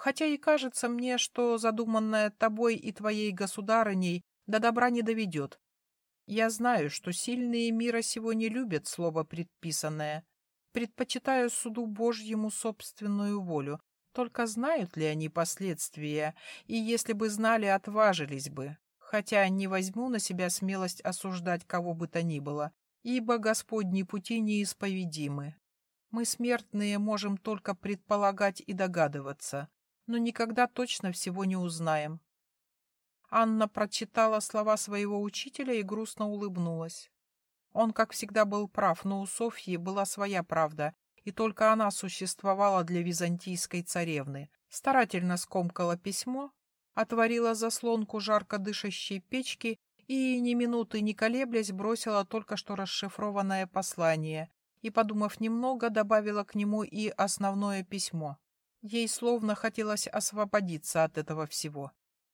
Хотя и кажется мне, что задуманное тобой и твоей государыней до добра не доведет. Я знаю, что сильные мира сего не любят слово предписанное. Предпочитаю суду Божьему собственную волю. Только знают ли они последствия, и если бы знали, отважились бы. Хотя не возьму на себя смелость осуждать кого бы то ни было, ибо Господни пути неисповедимы. Мы, смертные, можем только предполагать и догадываться, но никогда точно всего не узнаем. Анна прочитала слова своего учителя и грустно улыбнулась. Он, как всегда, был прав, но у Софьи была своя правда, и только она существовала для византийской царевны. Старательно скомкала письмо, отворила заслонку жарко дышащей печки и, ни минуты не колеблясь, бросила только что расшифрованное послание и, подумав немного, добавила к нему и основное письмо. Ей словно хотелось освободиться от этого всего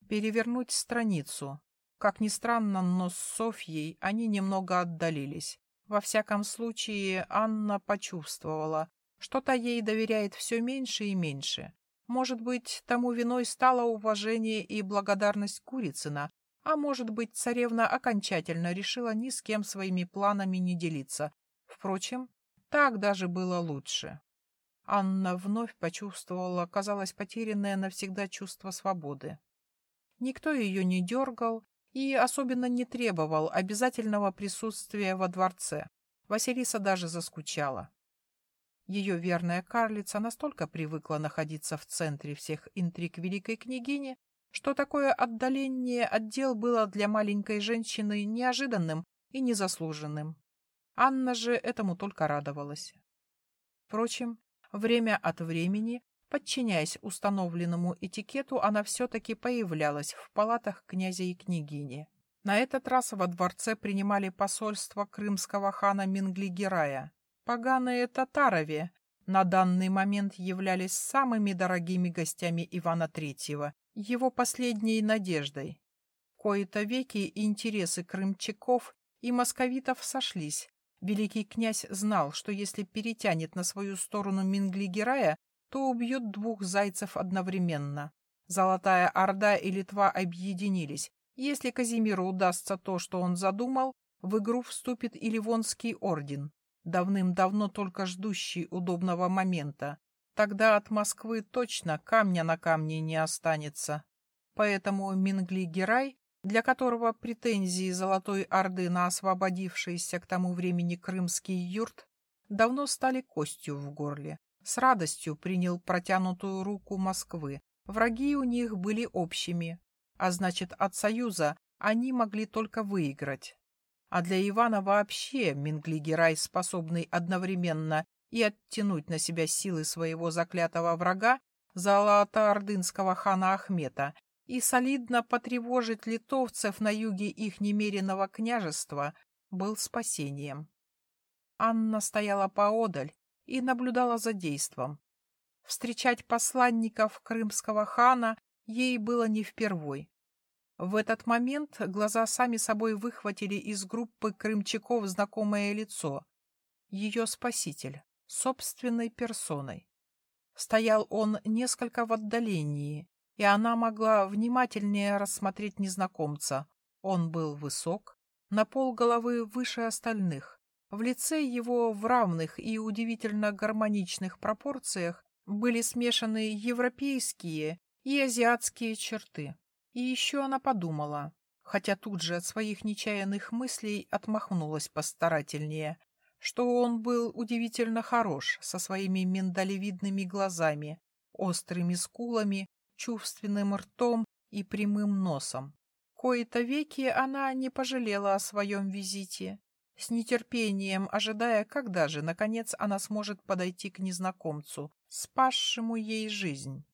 перевернуть страницу. Как ни странно, но с Софьей они немного отдалились. Во всяком случае, Анна почувствовала, что та ей доверяет все меньше и меньше. Может быть, тому виной стало уважение и благодарность Курицына, а может быть, царевна окончательно решила ни с кем своими планами не делиться. Впрочем, так даже было лучше. Анна вновь почувствовала, казалось, потерянное навсегда чувство свободы. Никто ее не дергал и особенно не требовал обязательного присутствия во дворце. Василиса даже заскучала. Ее верная карлица настолько привыкла находиться в центре всех интриг великой княгини, что такое отдаление от дел было для маленькой женщины неожиданным и незаслуженным. Анна же этому только радовалась. Впрочем, время от времени Подчиняясь установленному этикету, она все-таки появлялась в палатах князя и княгини. На этот раз во дворце принимали посольство крымского хана Минглигерая. Поганые татарове на данный момент являлись самыми дорогими гостями Ивана Третьего, его последней надеждой. Кои-то веки интересы крымчаков и московитов сошлись. Великий князь знал, что если перетянет на свою сторону Минглигерая, то убьет двух зайцев одновременно. Золотая Орда и Литва объединились. Если Казимиру удастся то, что он задумал, в игру вступит и Ливонский орден, давным-давно только ждущий удобного момента. Тогда от Москвы точно камня на камне не останется. Поэтому Мингли-Герай, для которого претензии Золотой Орды на освободившийся к тому времени крымский юрт давно стали костью в горле с радостью принял протянутую руку Москвы. Враги у них были общими, а значит, от союза они могли только выиграть. А для Ивана вообще Минглигерай, способный одновременно и оттянуть на себя силы своего заклятого врага, золотоордынского хана Ахмета, и солидно потревожить литовцев на юге их немеренного княжества, был спасением. Анна стояла поодаль, и наблюдала за действом. Встречать посланников крымского хана ей было не впервой. В этот момент глаза сами собой выхватили из группы крымчаков знакомое лицо. Ее спаситель, собственной персоной. Стоял он несколько в отдалении, и она могла внимательнее рассмотреть незнакомца. Он был высок, на пол головы выше остальных, в лице его в равных и удивительно гармоничных пропорциях были смешаны европейские и азиатские черты. И еще она подумала, хотя тут же от своих нечаянных мыслей отмахнулась постарательнее, что он был удивительно хорош со своими миндалевидными глазами, острыми скулами, чувственным ртом и прямым носом. Кои-то веки она не пожалела о своем визите с нетерпением ожидая, когда же, наконец, она сможет подойти к незнакомцу, спасшему ей жизнь.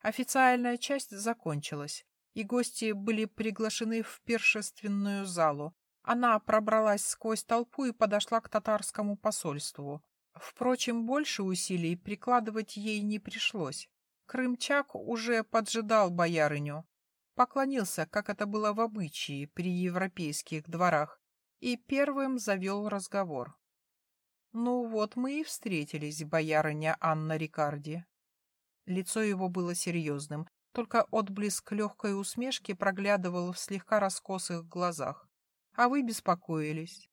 Официальная часть закончилась, и гости были приглашены в пиршественную залу. Она пробралась сквозь толпу и подошла к татарскому посольству. Впрочем, больше усилий прикладывать ей не пришлось. Крымчак уже поджидал боярыню. Поклонился, как это было в обычае при европейских дворах, и первым завел разговор. «Ну вот мы и встретились, боярыня Анна Рикарди». Лицо его было серьезным, только отблеск легкой усмешки проглядывал в слегка раскосых глазах. А вы беспокоились.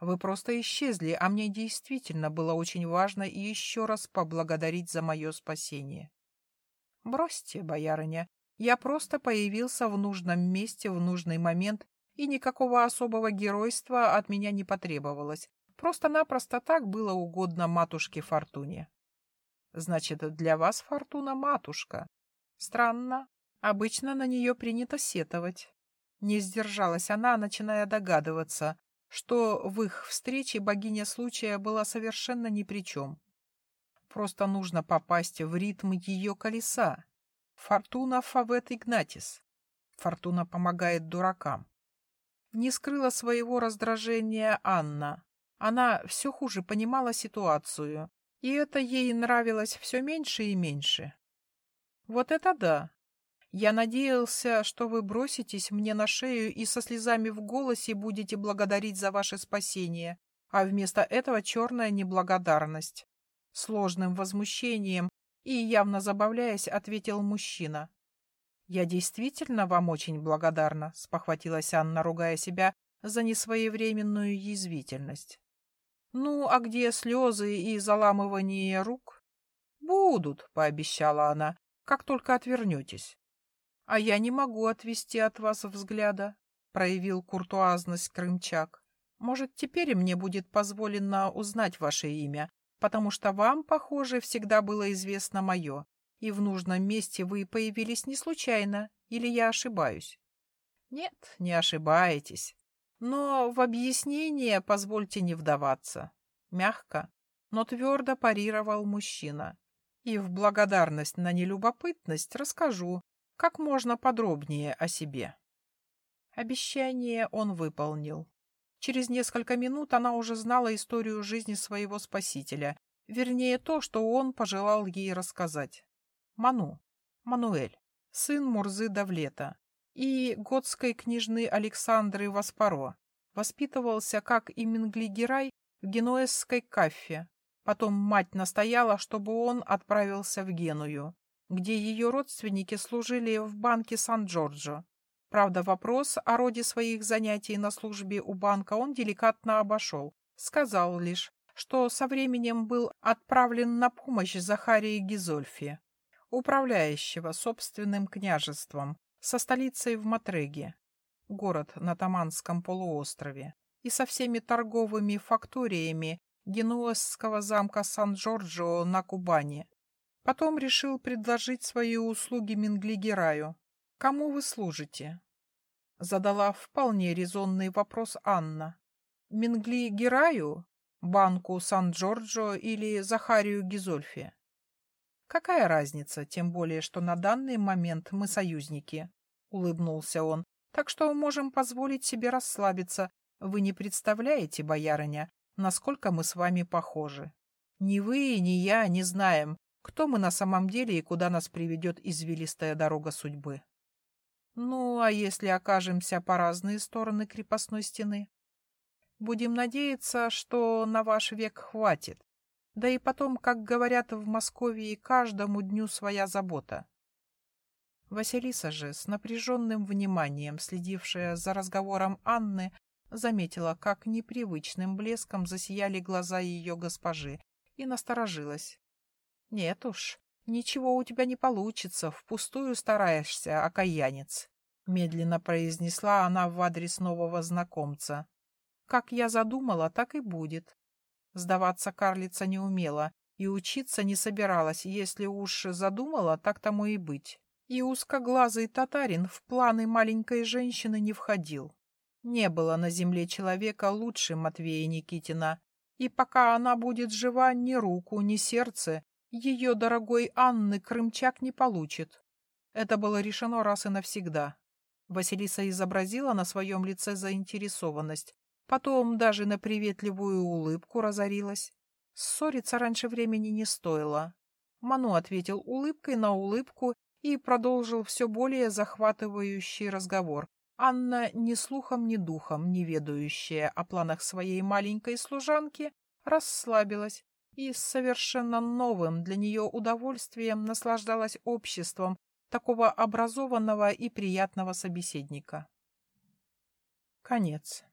Вы просто исчезли, а мне действительно было очень важно еще раз поблагодарить за мое спасение. Бросьте, боярыня, я просто появился в нужном месте в нужный момент, и никакого особого геройства от меня не потребовалось. Просто-напросто так было угодно матушке Фортуне. Значит, для вас Фортуна матушка. Странно. Обычно на нее принято сетовать. Не сдержалась она, начиная догадываться, что в их встрече богиня случая была совершенно ни при чем. Просто нужно попасть в ритм ее колеса. Фортуна Фавет Игнатис. Фортуна помогает дуракам. Не скрыла своего раздражения Анна. Она все хуже понимала ситуацию, и это ей нравилось все меньше и меньше. Вот это да! Я надеялся, что вы броситесь мне на шею и со слезами в голосе будете благодарить за ваше спасение, а вместо этого черная неблагодарность. Сложным возмущением и, явно забавляясь, ответил мужчина. «Я действительно вам очень благодарна», — спохватилась Анна, ругая себя за несвоевременную язвительность. «Ну, а где слезы и заламывание рук?» «Будут», — пообещала она, — «как только отвернетесь». «А я не могу отвести от вас взгляда», — проявил куртуазность Крымчак. «Может, теперь мне будет позволено узнать ваше имя, потому что вам, похоже, всегда было известно мое, и в нужном месте вы появились не случайно, или я ошибаюсь?» «Нет, не ошибаетесь. Но в объяснение позвольте не вдаваться. Мягко, но твердо парировал мужчина. И в благодарность на нелюбопытность расскажу, как можно подробнее о себе. Обещание он выполнил. Через несколько минут она уже знала историю жизни своего спасителя, вернее то, что он пожелал ей рассказать. Ману, Мануэль, сын Мурзы Давлета, и готской княжны Александры Васпаро. Воспитывался, как и Мингли-Герай, в генуэзской кафе. Потом мать настояла, чтобы он отправился в Геную, где ее родственники служили в банке Сан-Джорджо. Правда, вопрос о роде своих занятий на службе у банка он деликатно обошел. Сказал лишь, что со временем был отправлен на помощь Захарии Гизольфи, управляющего собственным княжеством, со столицей в Матреге, город на Таманском полуострове, и со всеми торговыми факториями генуэзского замка Сан-Джорджо на Кубани. Потом решил предложить свои услуги Минглигераю. «Кому вы служите?» Задала вполне резонный вопрос Анна. «Мингли Банку Сан-Джорджо или Захарию Гизольфи?» «Какая разница, тем более, что на данный момент мы союзники?» — улыбнулся он. «Так что можем позволить себе расслабиться. Вы не представляете, боярыня, насколько мы с вами похожи. Ни вы, ни я не знаем, кто мы на самом деле и куда нас приведет извилистая дорога судьбы. Ну, а если окажемся по разные стороны крепостной стены? Будем надеяться, что на ваш век хватит. Да и потом, как говорят в Москве, каждому дню своя забота. Василиса же, с напряженным вниманием следившая за разговором Анны, заметила, как непривычным блеском засияли глаза ее госпожи, и насторожилась. — Нет уж, ничего у тебя не получится, впустую стараешься, окаянец, — медленно произнесла она в адрес нового знакомца. — Как я задумала, так и будет. Сдаваться карлица не умела и учиться не собиралась, если уж задумала, так тому и быть. И узкоглазый татарин в планы маленькой женщины не входил. Не было на земле человека лучше Матвея Никитина, и пока она будет жива, ни руку, ни сердце ее дорогой Анны Крымчак не получит. Это было решено раз и навсегда. Василиса изобразила на своем лице заинтересованность, потом даже на приветливую улыбку разорилась. Ссориться раньше времени не стоило. Ману ответил улыбкой на улыбку и продолжил все более захватывающий разговор. Анна, ни слухом, ни духом, не ведающая о планах своей маленькой служанки, расслабилась и с совершенно новым для нее удовольствием наслаждалась обществом такого образованного и приятного собеседника. Конец.